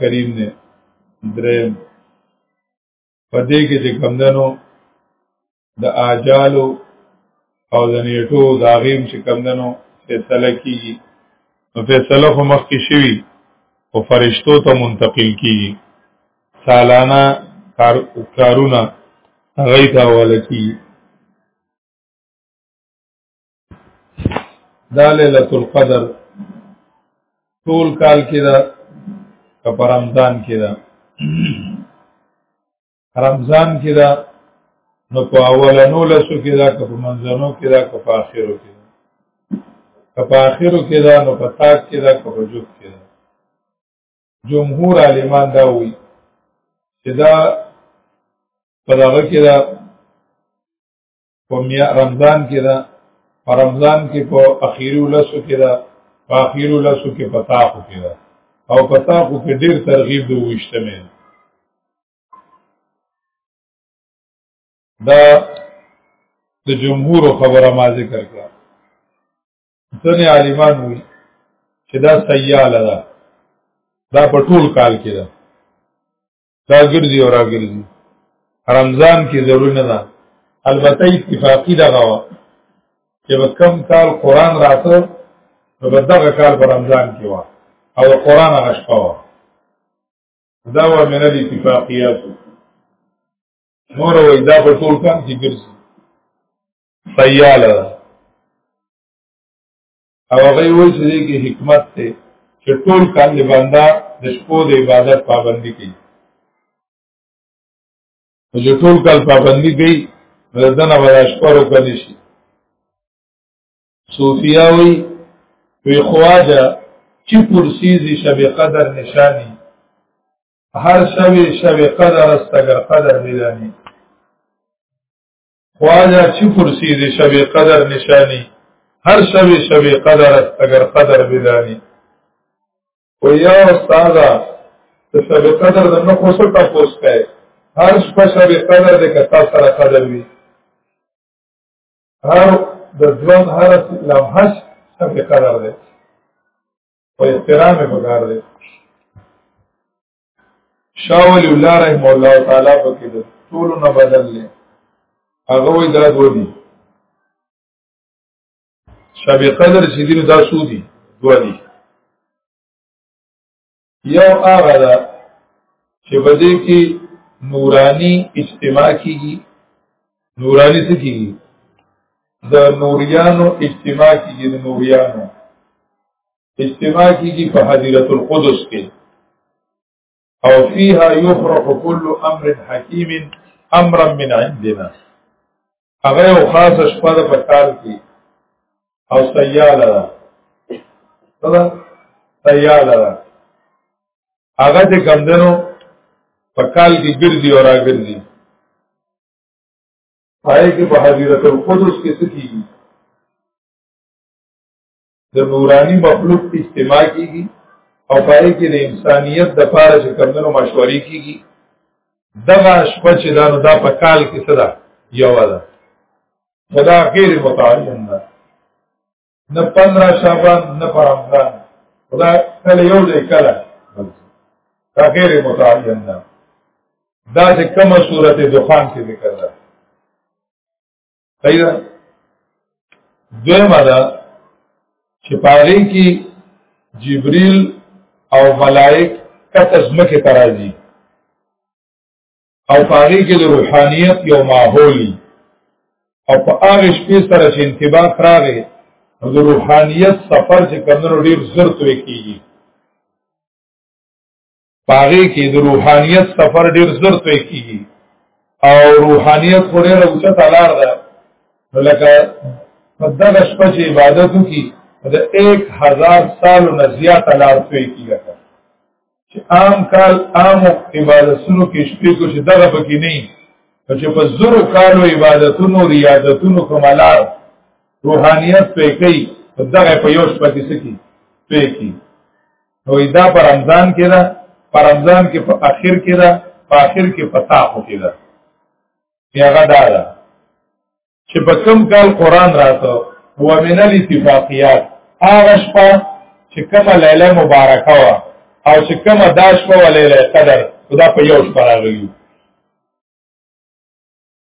کریم دی دریم په دې کې چې کمدنو د آجالو او د نیټو د غیم چې کمدنو فیصله کیږي نو فیصله خو مخکې شوي او فرشتو ته منتقل کیږي سالانه کار کارونه هغه ته ولکی دا ليله القدر ټول کال کې دا په رمضان کې دا رمضان کې دا نو په اولنو لسو کې دا که په منځنو کې دا که په آخرو کې دا که په آخرو کې دا نو په تاک کې دا که په جوب کې دا جمهور عالمان دا وی چې دا په دغه کې دا په میا رمضان کې ده په رمضان کې په اخیری ولسو کې ده په اخیری ولسو کې په تاخو کې ده او په تاخو کې ډیر ترغیب دی وښتمه دا د جمهور خبره ما ذکر کړه ځنې عالمان وي چې دا سیاله ده دا په ټول کال کې ده دا ګرځي او راګرځي رمضان کې ضرور نه ده البته اتفاقی دغه وا چې کم کال قران راته نو دغه کال په رمضان کې وا او قران هغه شپه وا دا و من الاتفاقیات نور وې دا په ټول کال کې ګرځي سیاله او هغه وایي چې دې کې حکمت ته چې ټول کال دی بندا د شپو د عبادت پابندي کوي چې ټول کال پابندي کوي ردنه ولا شپرو کوي شي صوفیا وی وی خواجه چې پرسیزی شب قدر نشانی هر شب شب قدر استګر قدر ملانی خواجه چی کرسی دی شب قدر نشانی هر شب شب قدر است اگر قدر بدانی و یا استادا ته شب قدر د نو خوسو تاسو کوي هر شپه شب قدر د کتا سره قدر وی هر د ځوان هر لمحه شب قدر ده او احترام به کار دی شاول الله رحم الله تعالی په کې د ټول نه بدل لې هغه وې دا دوه دي شب قدر چې دین دا سودی دوه دي یو هغه دا چې بده کې نورانی اجتماع کیږي نورانی څه کیږي د نوریانو اجتماع کیږي د نوریانو استماع کیږي په حضرت القدس کې او فيها يفرح كل امر حكيم امرا من عندنا هغه یو خاص شپه د پکال کې او سیاله ده دا سیاله ده هغه چې کمندنو پکال کې ګرځي او راګرځي پای کې په حضرت القدس کې څه کیږي د نورانی مخلوق استماع کیږي او پای کې د انسانیت د پاره چې کمنو مشورې کیږي دغه شپه چې دا نو دا په کال کې صدا یو ده خدا غیر متعین ده نه 15 شعبان نه پر رمضان خدا کله یو دی کله دا غیر متعین ده دا چې کومه صورت دخان کې ذکر ده صحیح ده دویمه ده چې پاره کې جبريل او ملائک کته زمکه ترازی او پاره کې د روحانيت یو ماحولي او په هغه شپې سره چې انتباه راغی نو د روحانيت سفر چې کمنو ډیر زر توې کیږي پاغه کې د روحانيت سفر ډیر زر طی کیږي او روحانيت خو ډیر اوچا تلار ده لکه په دغه شپه چې عبادتو کې د 1000 سالو نه زیات لار طی کیږي چې عام کال عام عبادتونو کې شپې کو چې دغه پکې نه چې په زرو کالو عبادتونو ریاضتونو کوملار روحانيت پې کوي دغه په یو شپه کې سکی پې کوي نو دا پر رمضان کې ده پر رمضان کې په اخر کې ده په اخر کې په تاخو کې ده بیا غدا ده چې په کم کال قران راته هو من الاتفاقیات هغه شپه چې کومه لیله مبارکه وا او چې کومه دا شپه ولې قدر خدا په یو شپه راغلی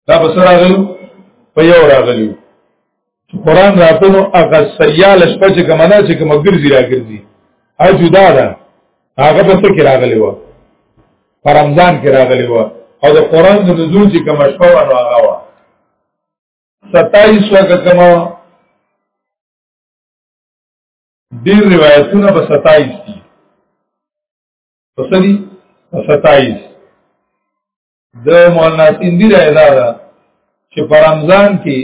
دا په سره راغلی په یو راغلی چې قران راتلو هغه سیال شپه چې کمنه چې کوم ګرځي راګرځي او جدا ده هغه په څه کې راغلی و په رمضان کې راغلی و او د قران د نزول چې کوم شپه و نو هغه و 27 وکه کوم ډیر روایتونه په 27 دي په سړي 27 د مولانا سیندی رائے دا ده چې په رمضان کې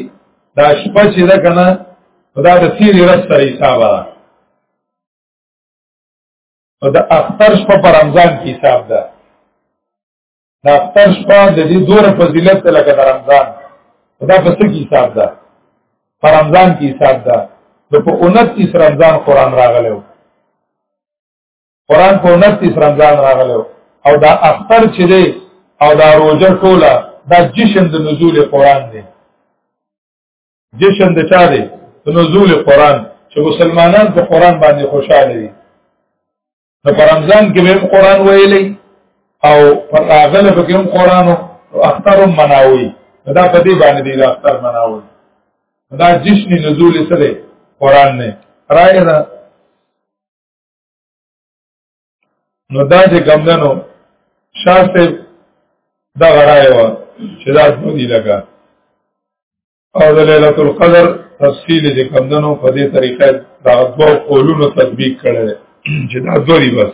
دا شپه چې ده کنه دا د سیری رس سره حساب ده او د اختر شپه په رمضان کې حساب ده د اختر شپه د دې دوره فضیلت لکه د رمضان دا په څه کې حساب ده په رمضان کې حساب ده نو په 29 رمضان قران راغلو قران په 29 رمضان راغلو او دا اختر چې دی او دا روزه ټوله دا جشن د نزول قران دی جشن د چا دی د نزول قران چې مسلمانان په قران باندې خوشاله دي نو په رمضان کې به قران ویلي او پر اغله به کوم قران او اختر مناوي دا په دې باندې دی اختر مناوي دا جشن نزول سره قران نه راي دا نو دا چې کم دنو شاه صاحب دا غرای و چې دا څه دی لګا او د ليله القدر تفصیل چې کم دنو په دې طریقه دا دوه قولونو تطبیق کړل چې دا دوه دی بس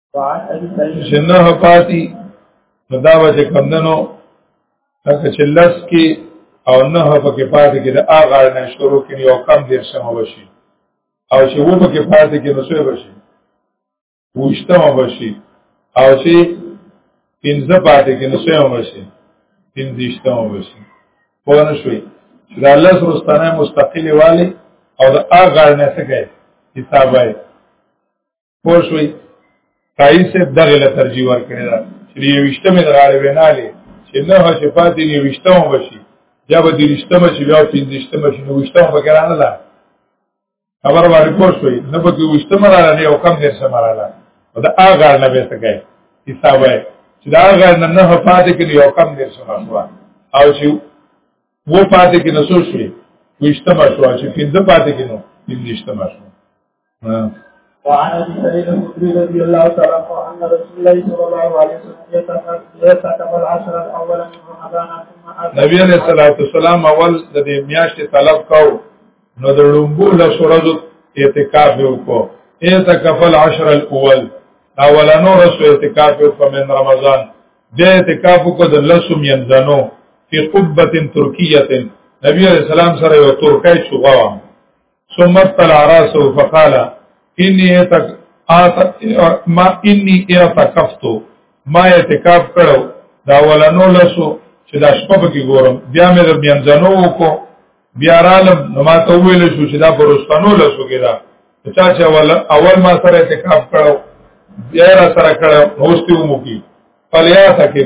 چې نه پاتې نو دا به چې کمدنو لکه چې لس کې او نه پکې پاتې کې د هغه نه شروع کړي او کم دیر شمه وشي او چې و پکې پاتې کې نو څه وشي وشتمه وشي او چې پنځه پاتې کې نو څه وشي پنځه شتمه وشي په نو شوي چې د الله سرستانه مستقلی والی او د هغه نه څه کوي حساب وایي پوه شوي قایي صاحب دغه له ترجیح ورکړې ده چې یو وشتمې د غاړې وینا لې چې نه چې پاتې یو وشتمه وشي یا به دې وشتمه شي بیا پنځه وشتمه شي نو وشتمه به ګرانه ده خبر باندې پوه شوي نه به کې وشتمه رااله نه او کم دې سم رااله دا هغه نه به څه کوي حساب وای چې دا هغه نه نه پاتې کې یو کم دې سم رااله او چې و پاتې کې نسو شوي وشتمه شو چې پنځه پاتې کې نو پنځه وشتمه شو وعن ابي سعيد الخدري رضي الله تعالى عنه ان رسول الله صلى الله عليه وسلم يتكتب العشر الاول من رمضان ثم نبی عليه الصلاه والسلام اول د دې میاشتې طلب کو نو د لومبو له سورج اعتکاف وکړو اعتکف العشر الاول اولانو رسو اعتکاف وکړو من رمضان بیا اعتکاف وکړو د لسم ينزنو فی قبه ترکیه نبی علیہ السلام سره یو ترکای شوغه ثم استل راسه فقال اني تک ما اني اعتكفت ما اعتکاف کړو دا ولنو لسو چې دا شپه پکې ګورم بیا مې د بنځنو وکړو بیا رالم نو ما ته ویل شو چې دا پرستانو لسو کې دا چا چې اول اول ما سره اعتکاف کړو بیا را سره کړو هوستي ومو کې فلیا تکي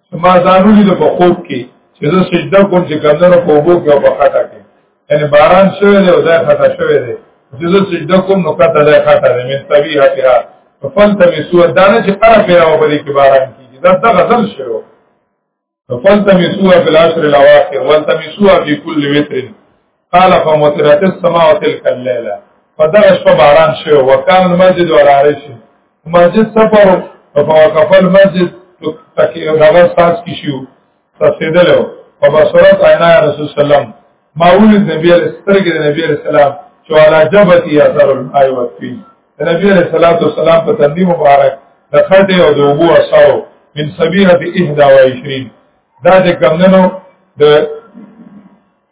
ما ځانو لید په خوب کې چې زه سجده کوم چې کمنو په وبو کې او په خټه کې یعنی باران شوی دی او دا خطا شوی دی چې زه سجده کوم نو کته دا خطا دی من طبيعه ته په فل ته سو دانه چې قره پیرا و بلی کې باران کیږي دا د غزل شروع په فل ته سو په العشر الاواخر ول ته سو په کل وتر قال فمطرت السماء تلك الليله فدغش فباران شو وكان المسجد على عرش مسجد سفر فوقف المسجد تکي دغه ساز کی شو تفیدلو فبصرت عینا رسول سلام ما ولید نبی علیہ سترګې نبی علیہ السلام چې علا جبتی اثر الماء وفي نبی علیہ الصلوۃ والسلام په تندی مبارک د خټه او د وبو اثر من سبیحه 21 دا چې کمنو د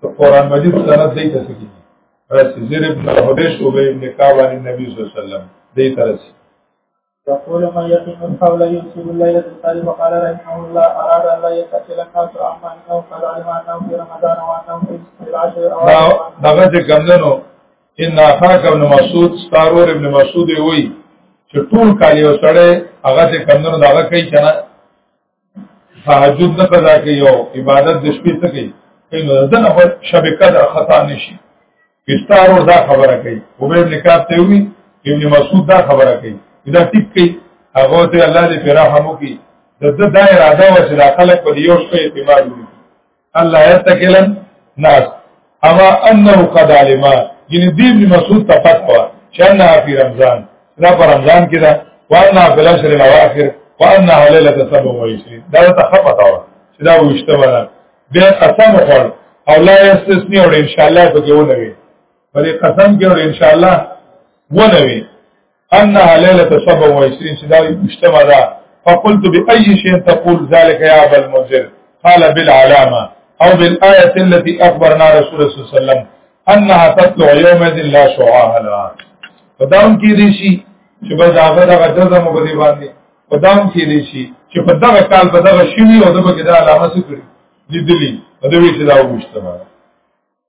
په قران مجید سند دی تاسو کې رسې زیر ابن حبیش او به ابن کعب علی نبی صلی الله علیه وسلم دی ترسي يقول من يقيم القول ينسب الليلة الثالث وقال رحمه الله أراد أن لا يتصل الناس عما أنه قد علم أنه في رمضان وأنه في العشر أو دغه چې کمندنو ان اخاک ابن مسعود ستارور ابن مسعود وی چې ټول کال یو سړی هغه چې کمندنو دغه کوي کنه تهجد نه قضا کوي او عبادت د شپې څخه کوي نو دنه په شبکه د خطا نشي استار ور دا خبره کوي عمر نکاب ته وی ابن مسعود دا خبره کوي دا ټیک کوي هغه ته الله دې رحم وکړي د د دا اراده و چې دا خلک په یو شی اعتماد وکړي الله يتكلا ناس اما انه قد علم یعنی دی ابن مسعود ته فتوا شنه په رمضان دا په رمضان کې دا وانا بلشر الاواخر وانا ليله 27 دا ته خپتا و چې دا وشته ولا بیا قسم وکړ او لا استثنی او ان شاء الله به کې ونوي په قسم کې او ان شاء الله ونوي انها ليله 27 چې دا مشتمه ده فقلت باي شيء تقول ذلك يا ابا المنذر قال بالعلامه او بالايه التي اخبرنا رسول الله صلى الله عليه وسلم انها تطلع يوم لا شعاع لها فدام کې دي شي چې بس هغه دغه جزم په دې باندې فدام کې دي شي چې په دغه کال په دغه شوی او دغه کې دا علامه څه کړی لیدلی په دې چې دا وښتمه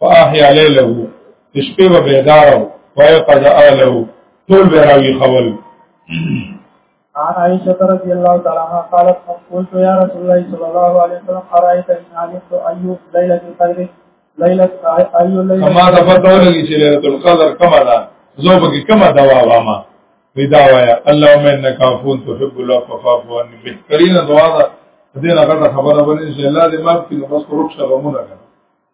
فاحیا لیله شپه و بیدار او ويقظ اهله ټول براوي خول عن عائشة رضي الله تعالى عنها قالت قلت يا رسول الله صلى الله عليه وسلم أرأيت إن علمت أي ليلة القدر ليلة أي ليلة كما تفتح لي ليلة القدر كما لا زوبك كما دوا واما ودا وایا اللهم انك عفو تحب العفو فاعف عني بهترین دعا ده دې نه غټه خبره باندې چې الله دې معاف کړي نو بس ورک شرمونه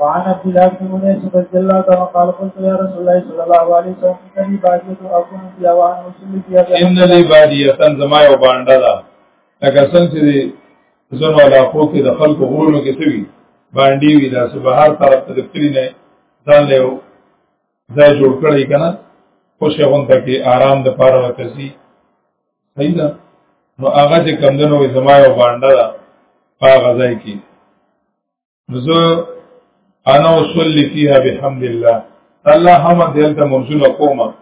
وعن عبد الله بن انس رضي الله عنه قال قلت يا رسول الله صلى الله عليه وسلم ان لي باديه اكون فيها وان مسلم فيها ان لي باديه زما یو باندې ده لکه څنګه چې زنو علاقو کې د خلکو غولو کې سوي باندې وی دا سبهار طرف ته دفتری نه ځان له ځای جوړ کړی کنه خوشی غونته کې آرام د پاره وکسي صحیح ده نو هغه چې کمندونو زما یو باندې ده هغه ځای کې زه انا اصلي فيها بحمد الله الله هم دلته منزل کومه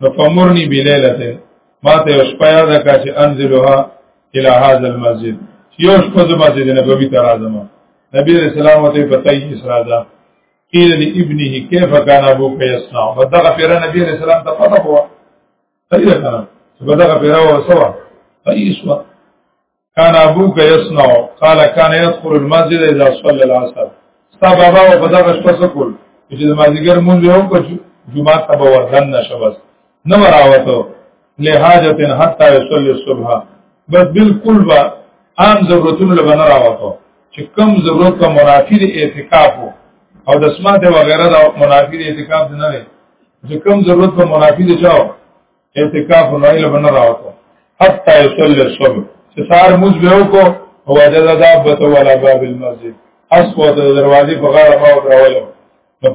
فمرني بليله ما ته اوس پیا ده کا چې انزلها الى هذا المسجد یو شپه د مسجد نبوي ته راځم نبی رسول الله ته پتاي اسرا ده قیل لی ابنه کیف کان ابو قیسنا بدغه پیر نبی علیہ السلام ته پته هوا صحیح ده کنه بدغه پیر هوا سوا ایسوا کان ابوک یصنع قال کان يدخل المسجد اذا صلى العصر ستا بابا او په دغه شپه سکول چې د مازیګر مونږ یو کو جمعه ته به ورغن نشه بس نه وراوته له حاجت حتا يصلي الصبح بس بالکل با عام ضرورتونو لبنه راوته چې کم ضرورت کا منافی د اعتکاف او د سماعت وغیرہ د منافی د اعتکاف نه لري چې کم ضرورت کا منافی د چاو اعتکاف نه اله بنه راوته حتا يصلي الصبح چې سار موږ به وکړو او وجد دابت ولا باب المسجد اسود دروازې په غاړه ما وراولو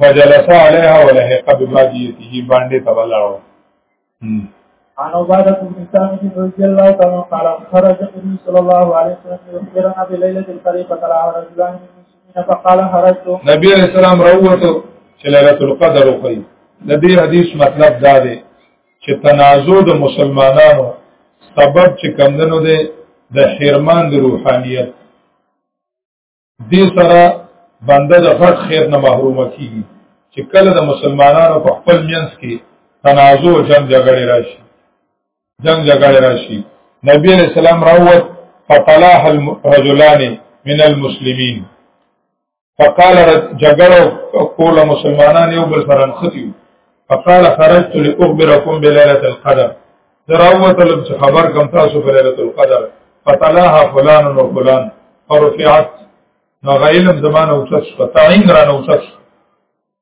فجلس عليها ولهق بماديته باندې تبلعو عن عبادة بن ثابت رضي الله تعالى قال خرج النبي صلى الله عليه وسلم يخبرنا بليلة الطريقة على رجلان من فقال خرجت نبی علیہ السلام راوته چې ليله القدر وکړي د دې حدیث مطلب دا دی چې تنازع د مسلمانانو سبب چې کمندنو دی د حرمان د روحانیت دې سره بنده د فرق خیر نه محروم کیږي چې کله د مسلمانانو په خپل مینس کې تنازع او جنگ جګړه راشي جنگ جګړه راشي نبی علیہ السلام راوت فطلح الرجلان من المسلمین فقال جګړه کول مسلمانان یو بل سره نختیو فقال خرجت لاخبركم بليله القدر دراوت لم خبر کم تاسو په ليله القدر فطلعها فلان و فلان فرفعت نو غیلم زمانه اوچت شو تعین رانه اوچت شو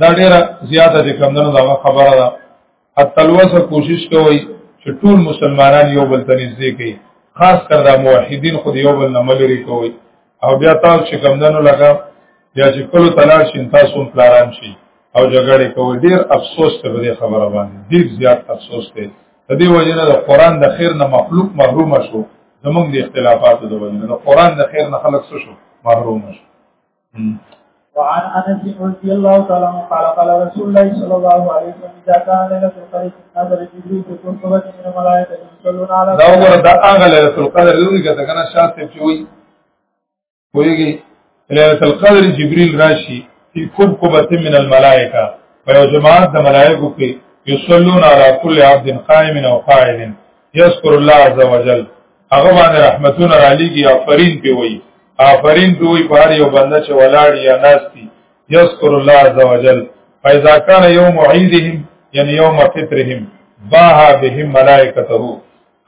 دا ډیره زیاته چې کمندونو دا خبره ده اتلوسه کوشش کوي چې ټول مسلمانان یو بل ته نږدې کړي خاص کر دا موحدین خو یو بل نه ملري کوي او بیا تاسو چې کمندونو لګا بیا چې کله تلار شین تاسو پلاران شي او جګړه کوي ډیر افسوس ته به خبره باندې ډیر زیات افسوس ته د دې وجنه د قران د خیر نه مخلوق محروم شو زمونږ د اختلافاتو د وجنه د قران د خیر نه خلق شو محروم شو وعن انس رضي الله تعالى عنه قال قال رسول الله صلى الله عليه وسلم اذا كان ليله القدر نظر جبريل في كل صبح من الملائكه يصلون على دا ور دا هغه ليله القدر لوري کته کنه شاته چې وي ويږي ليله القدر جبريل راشي في كل قبه من الملائکه په جماعت د ملائکو کې یصلون علی کل عبد قائم او قائد یذكر الله عز وجل هغه باندې رحمتونه را لېږي آفرین پی وي آفرین پی وي په هر یو بنده چې ولاړ یا ناستی یذکر الله عز وجل فاذا كان يوم عيدهم یعنی یوم فطرهم باها بهم ملائکته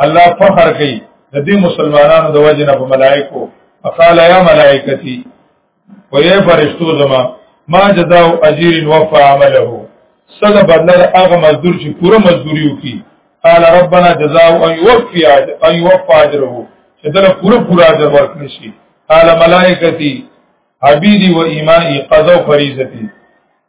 الله فخر کوي د دې مسلمانانو د وجنه په ملائکو فقال یا ملائکتی و یا فرشتو زما ما جزاء اجیر وفى عمله صد بدل هغه مزدور چې پوره مزدوري وکي قال ربنا جزاء ان يوفي ان يوفى اجره چې دله پوره پوره اجر ورکړي شي قال ملائکتی عبیدی و ایمائی قضا و فریضتی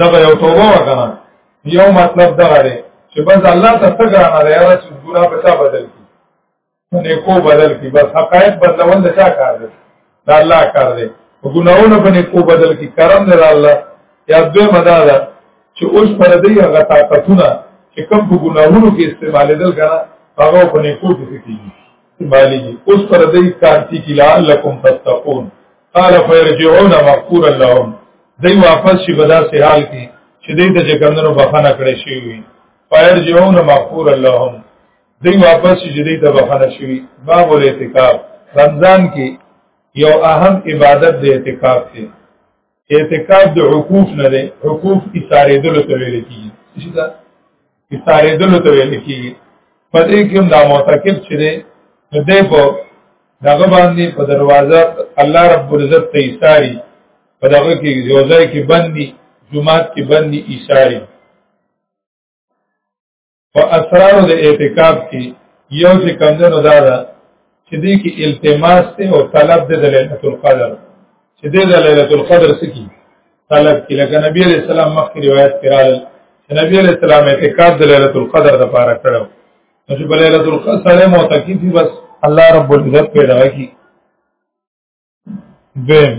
دا به یو توبه وکړه یو مطلب دا دی چې بس الله ته څه ګرانه دی هغه چې ګناه په څه بدل کی نه کو بدل کی بس حقایق بدلول د چا کار دی دا الله کار دی ګناونه په نه کو بدل کی کرم دی الله یا دوی مدا ده چې اوس پر دې هغه طاقتونه چې کوم په ګناهونو کې استعمالېدل کنه هغه په نه کو کې کیږي استعمالېږي اوس پر دې کار چې لعلکم تتقون قال فيرجعون مغفورا لهم دوی واپس شي بدا سي حال کې چې دوی د جګندنو بخنه کړې شي وي فيرجعون مغفورا لهم دوی واپس شي دوی ته بخنه شي باب الاعتکاف رمضان کې یو اهم عبادت د اعتکاف دی اعتکاف د عقوف نه دی عقوف اشاره دلته ویل کیږي استاره دلو ته ویل کیږي په دې کې دا معتکف چې دی نو دی په دغه باندې په دروازه الله رب العزت ته ایثاری په دغه کې یو ځای کې بندي جمعات کې بندي ایثاری په اسرار د اعتکاف کې یو چې کمزنو دا ده چې دې کې التماس ته او طلب د ليله القدر چې دې د ليله القدر سکی طلب کې لکه نبی عليه السلام مخکې روایت کړل چې نبی عليه السلام اعتکاف د ليله القدر لپاره کړو چې په ليله القدر سره معتکف بس الله رب العزت پیدا کی دیم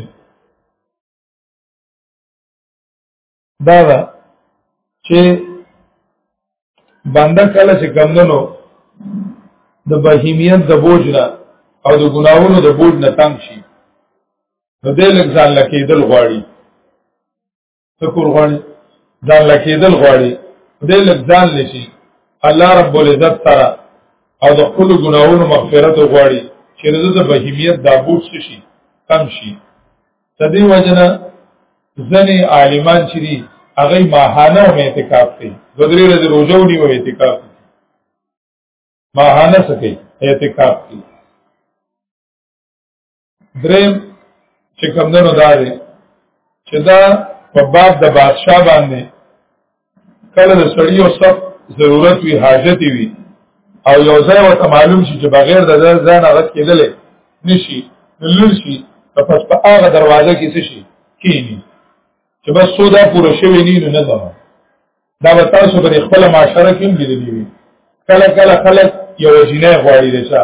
دا دا چې بنده کله چې کمندنو د بهیمیت د بوج نه او د ګناوونو د بوج نه تنگ شي نو دې لږ ځان لکېدل غواړي شکر غواړي ځان لکېدل غواړي دې لږ ځان لشي الله رب العزت سره او د خپل ګناهونو مغفرت غواړي چې د بهیمیت دا بوج شي کم شي تدې وجنه ځنې عالمان چې دي هغه ماهانه او اعتکاف کوي دوه درې ورځې روزه ونی او اعتکاف ماهانه سکي اعتکاف کوي دریم چې کمدنو دا دی چې دا په باب د بادشاه باندې کله د سړی او سب ضرورت وی حاجت وی او یو ځای ورته معلوم شي چې بغیر د ځان هغه کېدل نشي نلل شي په پس په هغه دروازه کې څه شي کینی چې بس سودا پوره شوی نه نه ده دا به تاسو په خپل معاشره کې لیدلی وي کله کله خلک یو جنې غواړي د چا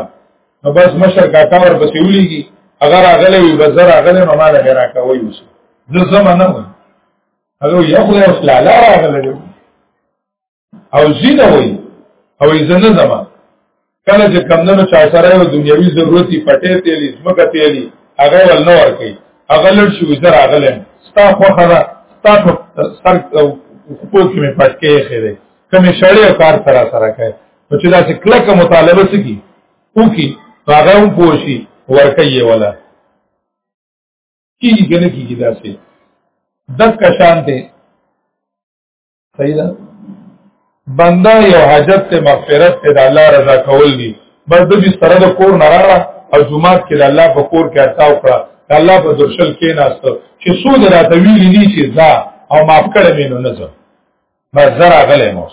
نو بس مشر کاکا ور پسې ولېږي اگر اغلې وي بزر اغلې نو مال غیر کوي اوس زه زمانه وي هغه یو خدای اوس لا لا اغلې او زینه وي او زنه زمانه کله چې کمندونو چا سره یو دنیوي ضرورتي پټې تیلی سمګه تیلی هغه ول نه ورکي هغه لړ شو زر هغه لم ستا خو خره ستا په سر خپل کې مې پټکې خېره کمه شړې او کار سره سره کوي نو چې دا چې کلکه مطالبه سکی او کی هغه هم پوښي ورکي ولا کیږي کنه کیږي دا سي دک شانته صحیح ده بنده یو حاجت ته مغفرت ته د الله رضا کول دي بس د دې سره د کور نه راغله او جمعات کې د الله په کور کې اتا وکړه د الله په درشل کې ناست چې څو د راته ویلي دي چې ځا او معاف کړم نو نه ځم بس زرا غلې مو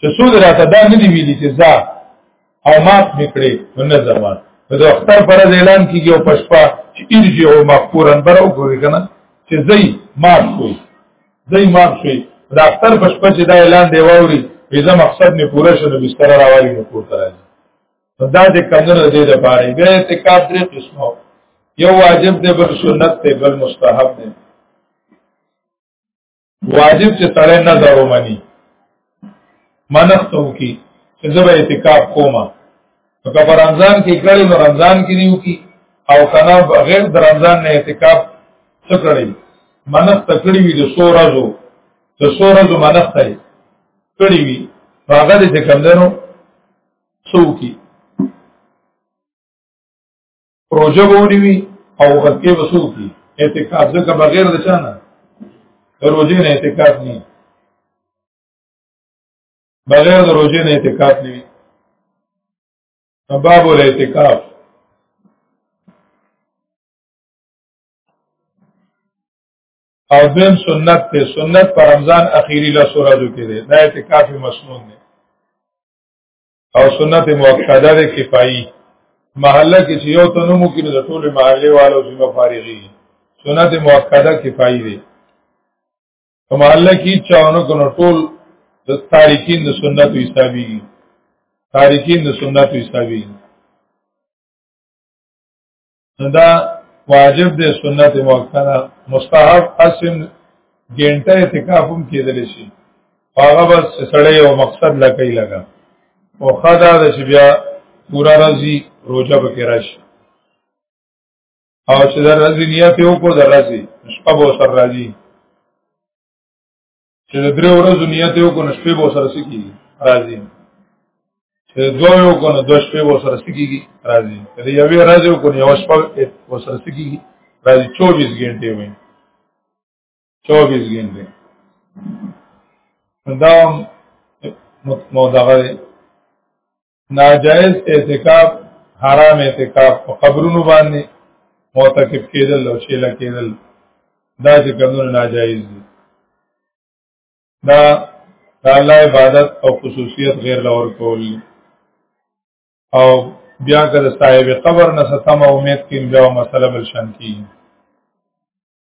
چې سود راته دا نه دی ویلي چې ځا او مات میکړي نه زمان نو د اختر پر اعلان کیږي او پښپا چې ارجع او مغفورا بر او کوي کنه چې زئی مات شوی زئی مات شوی د اختر پښپا چې دا اعلان دی ووري پیدا مقصد نه پوره شنه بستر راوړي نو پورته راځي دا د کمنو د دې لپاره به اعتکاف درې قسمه یو واجب دی بل سنت دی بل مستحب دی واجب چې سړی نظر ومني منښتو کی چې زه به اعتکاف کوم نو که په رمضان کې کړی نو رمضان کې نیو کی او کنه بغیر د رمضان نه اعتکاف څه کړی منښت کړی وي د سو ورځو د سو ورځو منښت یې کړی وي هغه دې کم دنو څوکي پروژه وونی وي او وخت کې وسو کی اعتکاف ځکه بغیر د چانه روزې نه اعتکاف نه بغیر د روزې نه اعتکاف نه باب ول اعتکاف او دیم سنت ته سنت پر رمضان اخیری لا سورہ جو کې ده دا اعتکاف مسنون نه او سنت مؤکده ده کفایي محله کې چې یو تنومو کې د ټول محله والو ذمہ فارغي سنت مؤکده کفایي دي په محله کې چاونو کنو ټول د تاریخین د سنت حسابي تاریخین د سنت حسابي دا واجب دی سنت موقته مستحب اسم ګنټه اعتکاف هم کېدل شي هغه بس سړی یو مقصد لکې لگا او خدا د چې بیا پورا راځي روزه به کې راشي او چې د راځي نیت یو کو د راځي شپه به سر راځي چې د درې ورځو نیت یو کو نه شپې به سره سکی راځي چې دوه یو کو نه دوه شپې به سره سکی راځي د یوې ورځې کو نه یو شپه به سره سکی راځي 24 غنټه وي 24 غنټه دا مو دغه ناجائز اعتکاف حرام اعتکاف په قبرونو باندې معتکف کېدل او شیله کېدل دا چې کمونه ناجایز دي دا د الله عبادت او خصوصیت غیر لور کول او بیا که د صاحب قبر نه ستم او امید کې بیا مسله بل شان کیږي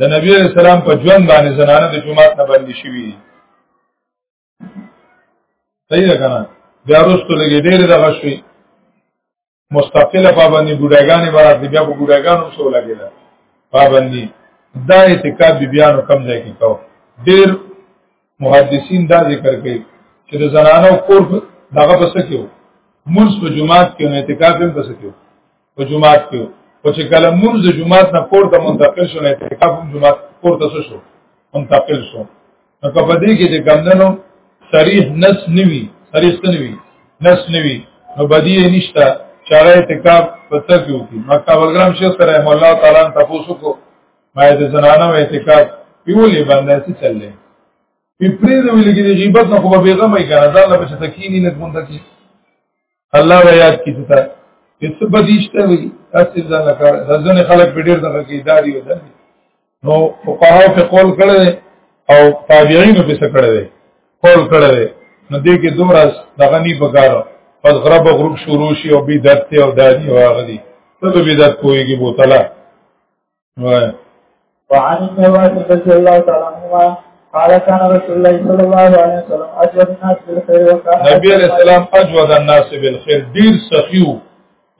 د نبی علیہ السلام په ژوند باندې زنانه د جمعات نه باندې شوې دي صحیح ده کنه بیا وروسته لګې ډېر دغه شوې مستقله پابندي ګډاګانې برات بیا په ګډاګانو سو لګېده پابندي دا اعتقاد بیانو کم ځای کې کو ډېر محدثین دا ذکر کوي چې د زنانو کور دغه پس کېو منځ په جمعات کې نه اعتکاف هم پس کېو په جمعات کې او چې کله منځ د جمعات نه کور ته منتقل شو نه اعتکاف هم جمعات کور ته شو منتقل شو نو په دې کې چې ګمندنو صریح نس نوي صریح نوي نس نوي نو بدیه نشته چاره اعتکاف پته کیو کی مکه ولګرام شیخ رحم الله تعالی تاسو کو ما د زنانو اعتکاف پیولې باندې څه چللې په پرې د ویل کې د غیبت نه خو به غم یې کنه ځان له بچته کینی نه کوم دکی الله را یاد کی ته هیڅ بدیشته وي اصل ځان لکه ځنه خلک په ډیر دغه کې داری و دلی نو فقها په قول کړه او تابعین په څه کړه دی قول کړه دی نو دې کې دوه دغه نی بګارو پس غرب غروب شروع شي او بي درته او دادی واغلی ته به بي درته کویږي بوتله وای وعن ابن عباس رضي الله تعالى عنهما قال كان رسول الله صلى الله عليه وسلم اجود الناس بالخير وكان نبی عليه السلام اجود الناس بالخير ډیر سخیو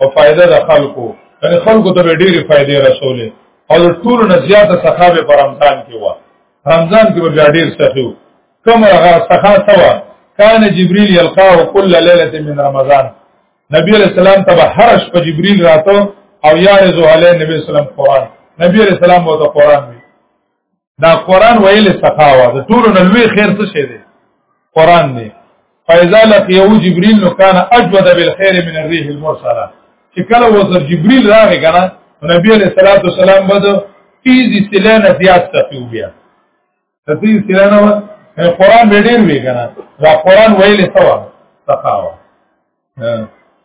او فائدہ د خلکو یعنی خلکو ته ډیره فائدې رسولې او ټول نه زیاته صحابه پر رمضان کې و رمضان کې بیا ډیر سخیو کوم هغه سخا سوا کان جبريل يلقاه كل ليله من رمضان نبی علیہ السلام ته هر شپه جبريل راته او یا رزو علی نبی اسلام قران نبی علیہ السلام وو ته قران وی دا قران ویل سخاوه د ټولو نلوي خیر څه شه دی قران دی فاذا لقيه جبريل نو كان اجود بالخير من الريح المرسله چې کله وزر جبريل راغی کنه نبی عليه الصلاه والسلام بده تیزی سلانه زیات تقیو بیا تفسیر سره نه و قران به ډیر وی کنه دا قران ویل سوا تقاوا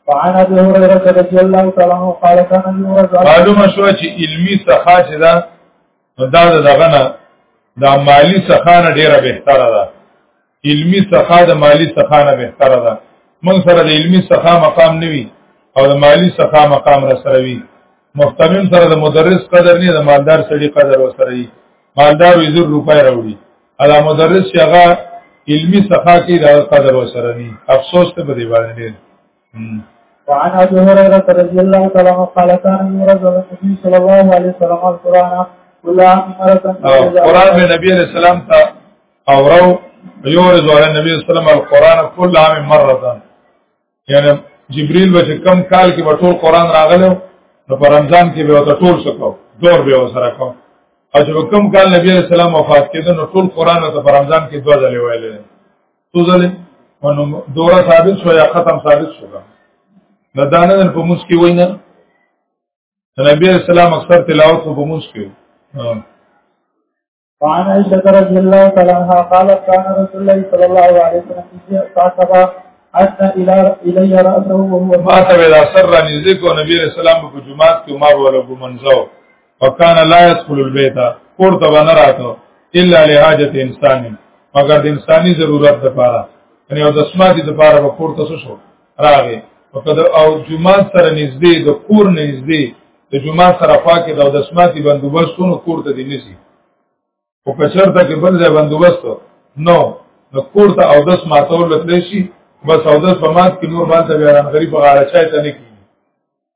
فعن ابي هريره رضي الله تعالى عنه قال كان النبي معلومه شو چې علمی سخا چې دا دا دغه نه دا مالی سخا نه ډیره بهتره ده علمی سخا د مالی سخا نه بهتره ده موږ سره د علمی سخا مقام نوي او د مالی سخا مقام را سره وي محتمم سره د مدرس قدر نه د مالدار سړي قدر وسره وي مالدار یې زر روپۍ راوړي الا مدرس چې هغه علمی سخا کې د قدر وسره وي افسوس ته به دی باندې وعن ابي هريره رضي الله تعالى عنه قال كان يرد النبي صلى الله عليه وسلم القران كلها مرة قران النبي عليه السلام ته او رو یورز علی نبی صلی الله علیه وسلم القرآن کل عام مره یعنی جبريل به کم کال کې ټول قرآن راغلو نو پر رمضان کې به وته ټول شکو دور به وسره کو او چې کم کال نبی علیہ السلام وفات کېده نو ټول قرآن ته پر رمضان کې دوه ځلې ویل څو ځلې نو دوره ثابت شو یا ختم ثابت شو دا دانه په موږ کې وینا نبی علیہ السلام اکثر تلاوت په موږ کې وعن عائشة رضي الله تعالى عنها قالت كان رسول الله صلى الله عليه وسلم يجيء صاحبا حتى الى الي راسه وهو فات الى سر نزيك ونبي عليه السلام په جمعات کې عمر ولا ګمنځو وکانه لا يدخل البيت کور ته نه راته الا لحاجت انسان مگر د انساني ضرورت لپاره یعنی او د سماعت لپاره په کور ته شو راغی او کده او جمعه سره نږدې د کور نږدې د جمعه سره پاکه د دسماتي بندوبستونو کور ته دی نسی او په چرته کې بل ځای بندوبست نو نو کور ته او دس ماتول لته شي بس او دس په مات کې نور باندې بیا غریب غاړه چای ته نه کی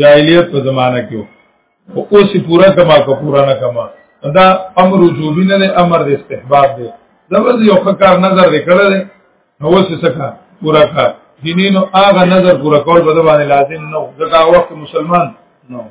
جاهلیت په زمانہ کې او اوس پورا کما کو پورا نه کما دا امر وجوبی نه دی امر د استحباب دی دا ورځ یو کار نظر وکړل نو اوس څه پورا کار دینینو هغه نظر پورا کول به باندې لازم نه ځکه وخت مسلمان نو no.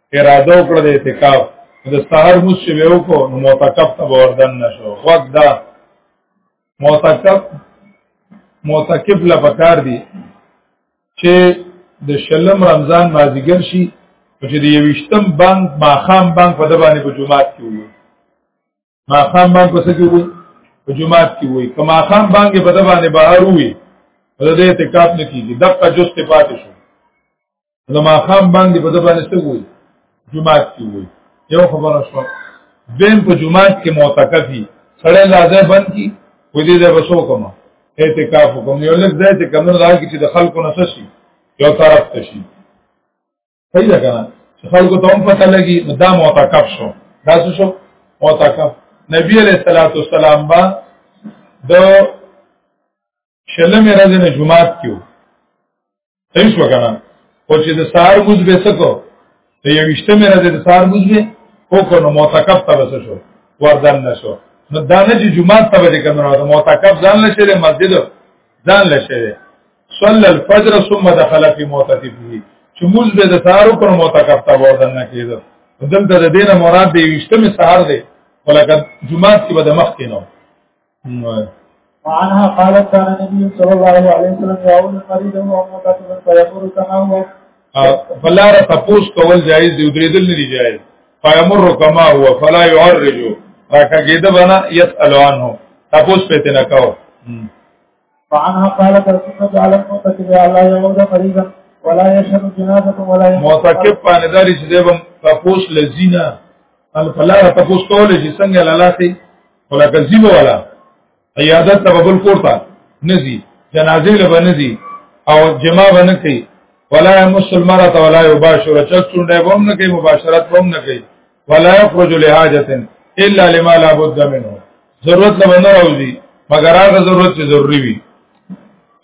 اراده وکړه د اعتکاف د سحر موس چې به وکړو نو معتکف ته وردن نشو وخت دا معتکف معتکف لا پکار دی چې د شلم رمضان مازیګر شي چې د یوشتم بانک ماخام بانک په د باندې په جمعات کې وي ما خام باندې پسې کې وي په جمعات کې وي کما خام باندې په دبانې بهر وي د دې اعتکاف نه کیږي دغه جز ته پاتې شو نو ما خام باندې په دبانې څه وي جمعات کې وي یو خبره شو دین په جمعات کې معتکفي سړی لازم بند کی وې دې د بسو کومه اعتکاف کوم یو لږ ځای ته کمنو راځي چې د خلکو نسشي یو طرف ته شي صحیح ده کنه چې خلکو ته هم پته لګي نو دا معتکف شو دا څه شو معتکف نبی علیہ الصلوۃ والسلام با د شلم راځي نه جمعات کیو صحیح شو کنه او چې د سار موز به سکو د یوشتمه راځي د سار موز به او کو نو معتکف ته وسه شو وردن نشو نو دا نه چې جمعات ته به کنه نو معتکف ځان لشه مسجد ځان لشه صلى الفجر ثم دخل في معتكفه چې موږ به د سارو پر معتکف ته وردن نه کېده دلته د دینه مراد دی وشتمه سحر دی ولکه جمعه کې به د مخ کې نو وعنها قالت كان النبي صلى الله عليه وسلم يعود المريض وهو معتكف فيقول كما هو فلار تپوس کول جایز دی درېدل نه دی جایز فیمر کما هو فلا يعرج راکه کېده بنا يسأل عنه تپوس پته نه کاوه فعنها قالت رسول الله عليه وسلم لا يعود قريبا ولا يشهد جنازه ولا يشهد متکب باندې داري چې دبم تاسو لزینا ان فلا تاسو کول چې څنګه لالاته ولا کذیب ولا عیادت تبل کوړه نزي جنازې له بنزي او جما بنه کوي ولا يمس المرأة ولا يباشر چل چونډه بوم نه کوي مباشرت بوم نه کوي ولا يخرج لحاجه الا لما لا بد منه ضرورت له نه راوځي مګر هغه ضرورت چې ضروری وي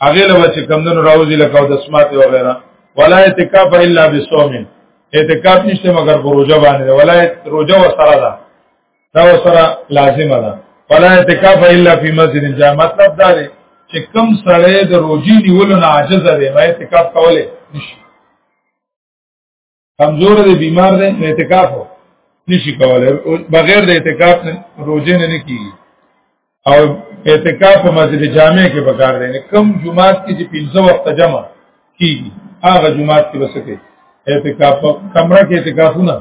هغه له چې کمندونو راوځي لکه د سماعت او غیره ولا اعتکاف الا بصوم اعتکاف نشته مګر په روزه باندې ولا روزه وسره ده دا وسره لازمه ده ولا اعتکاف الا فی مسجد جامع مطلب دا دی چې کم سره د روزي نیولو نه عاجز دی ما اعتکاف کوله نشي کمزور دی بیمار دی نو اعتکاف نشي کولای بغیر د اعتکاف نه روزه نه کیږي او اعتکاف په مسجد جامع کې پکار دی نه کم جمعات کې چې 15 وخت جمع کیږي هغه جمعات کې وسکه اعتکاف کمره کې اعتکافونه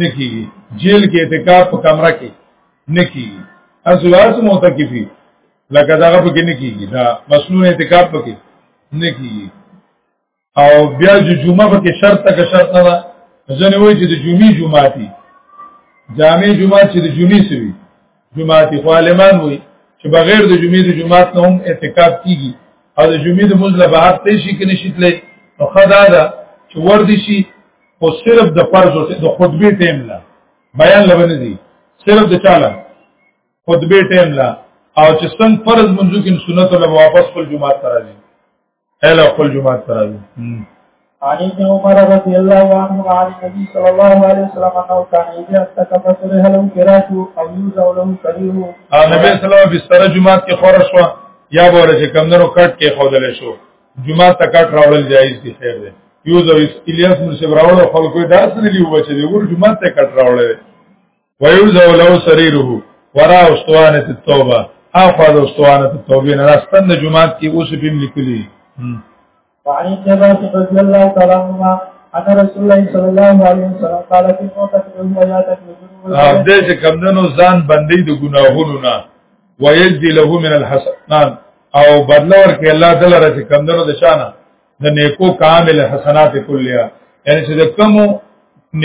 نه کیږي جیل کې اعتکاف په کمره کې نه کیږي اسواس معتکفي لکه دا په کې نه کیږي دا مسنون اعتکاف پکې نه کیږي او بیا چې جمعه په کې شرط تک شرط نه ده ځنه وایي چې د جمعې جمعه دي جامع جمعه چې د جمعې سوي جمعه دي عالمان وایي چې بغیر د جمعې د جمعه نه هم اعتکاف کیږي او د جمعې د مزله به هر شي کې نشیتلې نو خدا دا چې ور دي شي او صرف د فرض او د خطبه ټیم لا بیان لبن دي صرف د چاله خطبه ټیم لا او چې څنګه فرض منځو کې سنت له واپس پر جمعه ترازي اله خپل جمعه سره دي عن ابن عمر رضي الله عنه عن النبي صلى الله عليه وسلم انه كان اذا استكف سره له فراش او يوزع له سرير النبي صلى الله عليه وسلم بستر جمعه کې خور شو یا بوله چې کمندرو کټ کې خودل شو جمعه ته کټ راوړل جایز دي خیر دی یوزع الیاس مرسب راوړل خلکو داس دی لیو بچي دی ور جمعه ته کټ راوړل ويوزع له سريره ورا استوانه التوبه اخوا د استوانه التوبه نه راستن د جمعات کې اوس په لیکلي وعن النبي صلى الله عليه وسلم ان رسول الله صلى الله عليه وسلم قال في موتك وياتك او دې چې کمندونو ځان بندي د ګناهونو نه ويجزي له من الحسنات او بدلور کې الله تعالی راځي کمندونو د شانه د نیکو کامل حسنات کلیا یعنی چې د کوم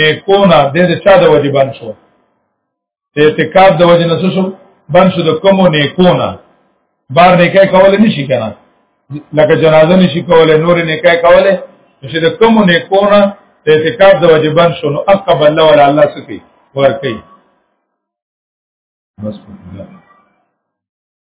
نیکو نه د چا د وجه بن شو د اعتکاف د وجه نه شو بن شو د کوم نیکو نه بار نیکه کول نشي کنه لکه جنازه نشي کوله نور نیکه کوله چې د کوم نیکو نه د اعتکاف د وجه بن شو نو اقب الله ولا الله سکی ور کوي بس